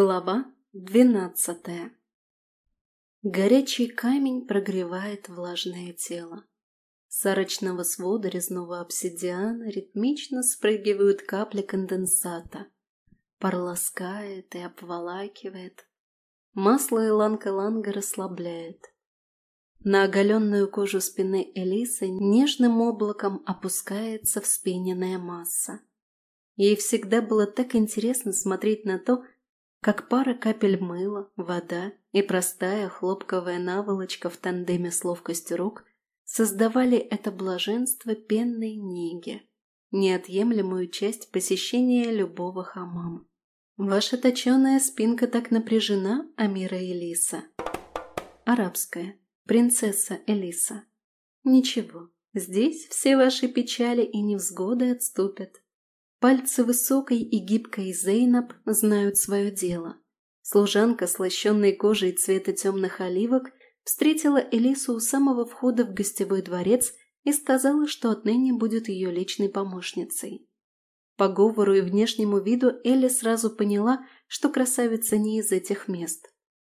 Глава двенадцатая Горячий камень прогревает влажное тело. С арочного свода резного обсидиана ритмично спрыгивают капли конденсата. Пар ласкает и обволакивает. Масло иланга-ланга расслабляет. На оголенную кожу спины Элисы нежным облаком опускается вспененная масса. Ей всегда было так интересно смотреть на то, как пара капель мыла, вода и простая хлопковая наволочка в тандеме с ловкостью рук создавали это блаженство пенной неги, неотъемлемую часть посещения любого хамама. Ваша точеная спинка так напряжена, Амира Элиса. Арабская. Принцесса Элиса. Ничего, здесь все ваши печали и невзгоды отступят. Пальцы высокой и гибкой Зейнаб знают свое дело. Служанка с лощенной кожей цвета темных оливок встретила Элису у самого входа в гостевой дворец и сказала, что отныне будет ее личной помощницей. По говору и внешнему виду Элли сразу поняла, что красавица не из этих мест.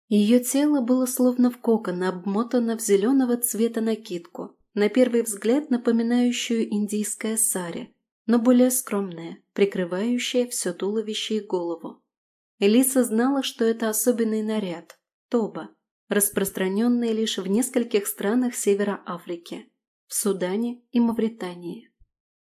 Ее тело было словно в кокон, обмотано в зеленого цвета накидку, на первый взгляд напоминающую индийское сари, но более скромная, прикрывающая все туловище и голову. Элиса знала, что это особенный наряд – тоба, распространенный лишь в нескольких странах Севера Африки – в Судане и Мавритании.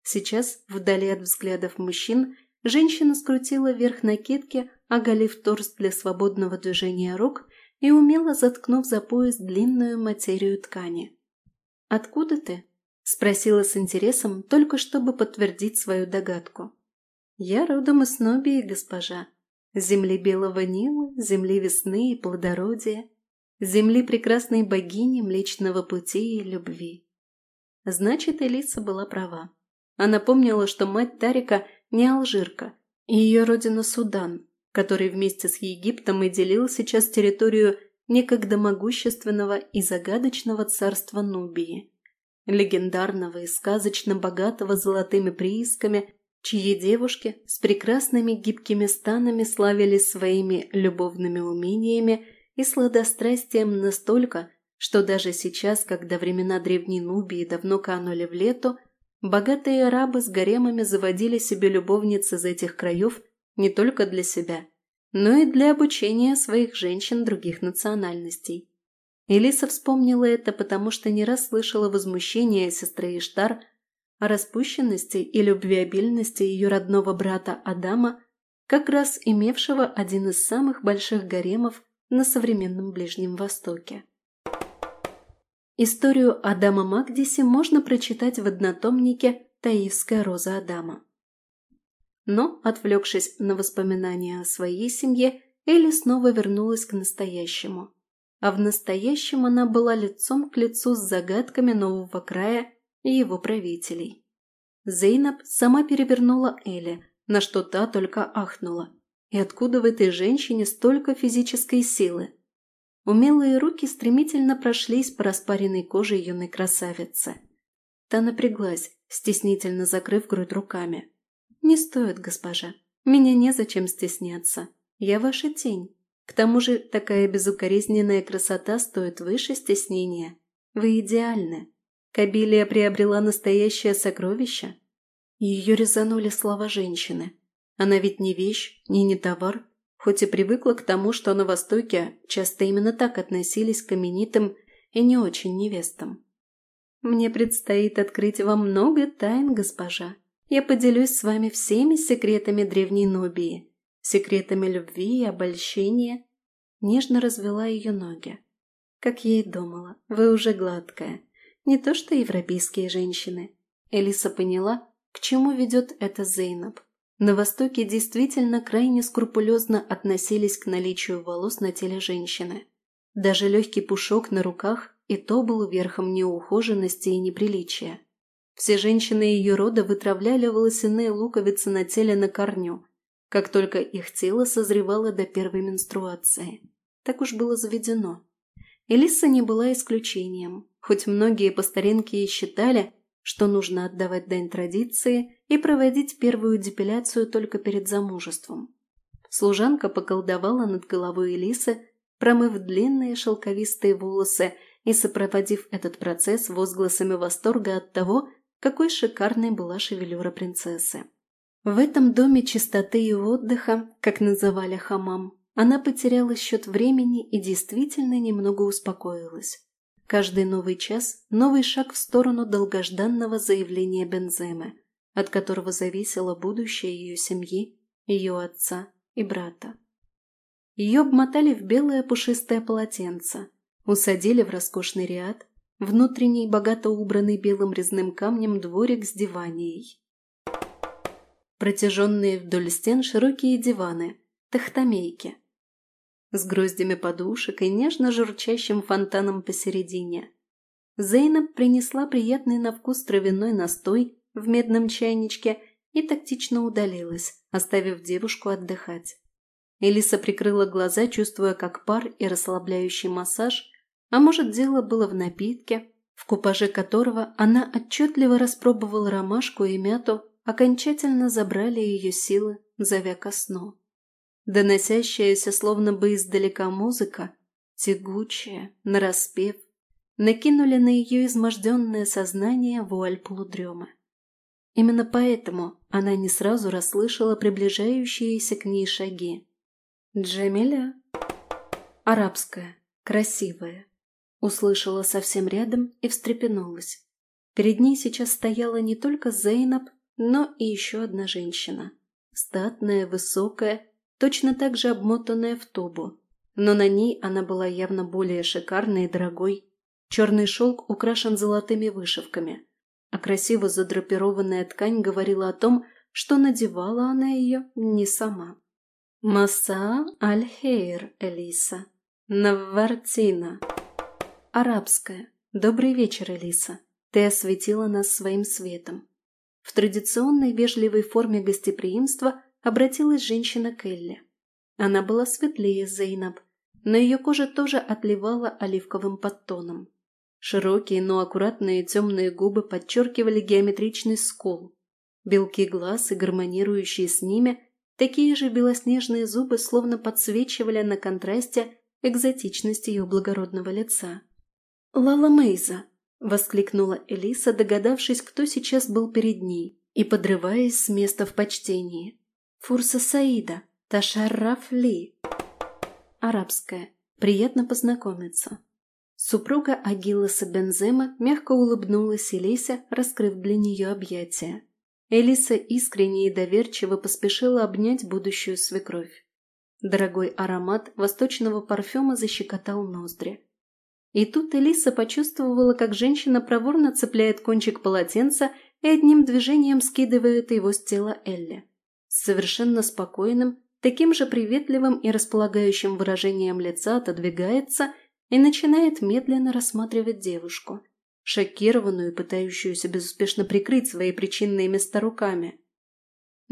Сейчас, вдали от взглядов мужчин, женщина скрутила верх накидки, оголив торс для свободного движения рук и умело заткнув за пояс длинную материю ткани. «Откуда ты?» – спросила с интересом, только чтобы подтвердить свою догадку. «Я родом из Нобии, госпожа. Земли Белого Нила, земли весны и плодородия, земли прекрасной богини Млечного Пути и любви». Значит, Элиса была права. Она помнила, что мать Тарика не алжирка, и ее родина Судан, который вместе с Египтом и делил сейчас территорию некогда могущественного и загадочного царства Нубии легендарного и сказочно богатого золотыми приисками, чьи девушки с прекрасными гибкими станами славились своими любовными умениями и сладострастием настолько, что даже сейчас, когда времена древней Нубии давно канули в лету, богатые арабы с гаремами заводили себе любовниц из этих краев не только для себя, но и для обучения своих женщин других национальностей. Элиса вспомнила это, потому что не раз слышала возмущение сестры Иштар о распущенности и любвеобильности ее родного брата Адама, как раз имевшего один из самых больших гаремов на современном Ближнем Востоке. Историю Адама Магдиси можно прочитать в однотомнике «Таивская роза Адама». Но, отвлекшись на воспоминания о своей семье, Элли снова вернулась к настоящему а в настоящем она была лицом к лицу с загадками нового края и его правителей. Зейнаб сама перевернула Эли, на что та только ахнула. И откуда в этой женщине столько физической силы? Умелые руки стремительно прошлись по распаренной коже юной красавицы. Та напряглась, стеснительно закрыв грудь руками. «Не стоит, госпожа. Меня незачем стесняться. Я ваша тень. К тому же такая безукоризненная красота стоит выше стеснения. Вы идеальны. Кабилия приобрела настоящее сокровище. Ее резанули слова женщины. Она ведь не вещь, не не товар, хоть и привыкла к тому, что на Востоке часто именно так относились к именитым и не очень невестам. «Мне предстоит открыть вам много тайн, госпожа. Я поделюсь с вами всеми секретами древней Нобии, секретами любви и обольщения, нежно развела ее ноги. Как я и думала, вы уже гладкая. Не то что европейские женщины. Элиса поняла, к чему ведет это Зейнаб. На Востоке действительно крайне скрупулезно относились к наличию волос на теле женщины. Даже легкий пушок на руках и то был верхом неухоженности и неприличия. Все женщины ее рода вытравляли волосяные луковицы на теле на корню, как только их тело созревало до первой менструации. Так уж было заведено. Элиса не была исключением, хоть многие по старинке и считали, что нужно отдавать дань традиции и проводить первую депиляцию только перед замужеством. служанка поколдовала над головой Элисы, промыв длинные шелковистые волосы и сопроводив этот процесс возгласами восторга от того, какой шикарной была шевелюра принцессы. В этом доме чистоты и отдыха, как называли хамам, она потеряла счет времени и действительно немного успокоилась. Каждый новый час – новый шаг в сторону долгожданного заявления Бенземы, от которого зависело будущее ее семьи, ее отца и брата. Ее обмотали в белое пушистое полотенце, усадили в роскошный ряд, внутренний богато убранный белым резным камнем дворик с диванией. Протяженные вдоль стен широкие диваны, тахтамейки, с гроздями подушек и нежно журчащим фонтаном посередине. Зейнаб принесла приятный на вкус травяной настой в медном чайничке и тактично удалилась, оставив девушку отдыхать. Элиса прикрыла глаза, чувствуя, как пар и расслабляющий массаж, а может, дело было в напитке, в купаже которого она отчетливо распробовала ромашку и мяту, окончательно забрали ее силы, зовя ко сну. Доносящаяся словно бы издалека музыка, тягучая, нараспев, накинули на ее изможденное сознание вуаль полудремы. Именно поэтому она не сразу расслышала приближающиеся к ней шаги. «Джамиля?» «Арабская, красивая», услышала совсем рядом и встрепенулась. Перед ней сейчас стояла не только Зейнаб, но и еще одна женщина. Статная, высокая, точно так же обмотанная в тобу. Но на ней она была явно более шикарной и дорогой. Черный шелк украшен золотыми вышивками, а красиво задрапированная ткань говорила о том, что надевала она ее не сама. «Маса аль-Хейр, Элиса. Наввартина». Арабская. «Добрый вечер, Элиса. Ты осветила нас своим светом». В традиционной вежливой форме гостеприимства обратилась женщина к. Она была светлее Зейнаб, но ее кожа тоже отливала оливковым подтоном. Широкие, но аккуратные темные губы подчеркивали геометричный скол. Белки глаз и гармонирующие с ними, такие же белоснежные зубы словно подсвечивали на контрасте экзотичность ее благородного лица. «Лала Мейза!» – воскликнула Элиса, догадавшись, кто сейчас был перед ней, и подрываясь с места в почтении. «Фурса Саида, Ташарраф Ли!» Арабская. Приятно познакомиться. Супруга Агиласа Бензема мягко улыбнулась Элисе, раскрыв для нее объятия. Элиса искренне и доверчиво поспешила обнять будущую свекровь. Дорогой аромат восточного парфюма защекотал ноздри. И тут Элиса почувствовала, как женщина проворно цепляет кончик полотенца и одним движением скидывает его с тела Элли. С совершенно спокойным, таким же приветливым и располагающим выражением лица отодвигается и начинает медленно рассматривать девушку, шокированную и пытающуюся безуспешно прикрыть свои причинные места руками.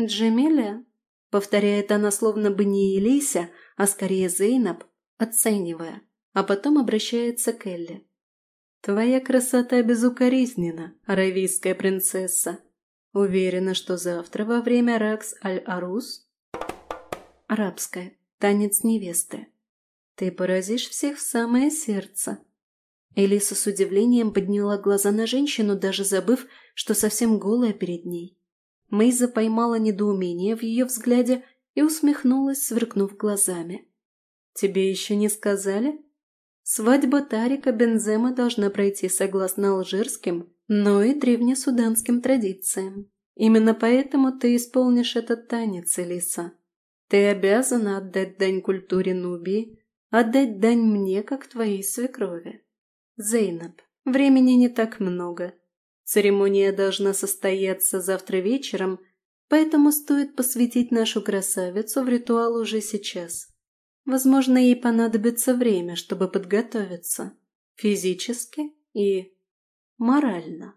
«Джемиля?» — повторяет она словно бы не Элися, а скорее Зейнаб, оценивая а потом обращается к Элли. «Твоя красота безукоризнена, аравийская принцесса. Уверена, что завтра во время Ракс Аль-Арус...» «Арабская. Танец невесты. Ты поразишь всех в самое сердце». Элиса с удивлением подняла глаза на женщину, даже забыв, что совсем голая перед ней. Мейза поймала недоумение в ее взгляде и усмехнулась, сверкнув глазами. «Тебе еще не сказали?» Свадьба Тарика Бензема должна пройти согласно алжирским, но и древнесуданским традициям. Именно поэтому ты исполнишь этот танец, Элиса. Ты обязана отдать дань культуре Нубии, отдать дань мне, как твоей свекрови. Зейнаб, времени не так много. Церемония должна состояться завтра вечером, поэтому стоит посвятить нашу красавицу в ритуал уже сейчас. Возможно, ей понадобится время, чтобы подготовиться. Физически и морально.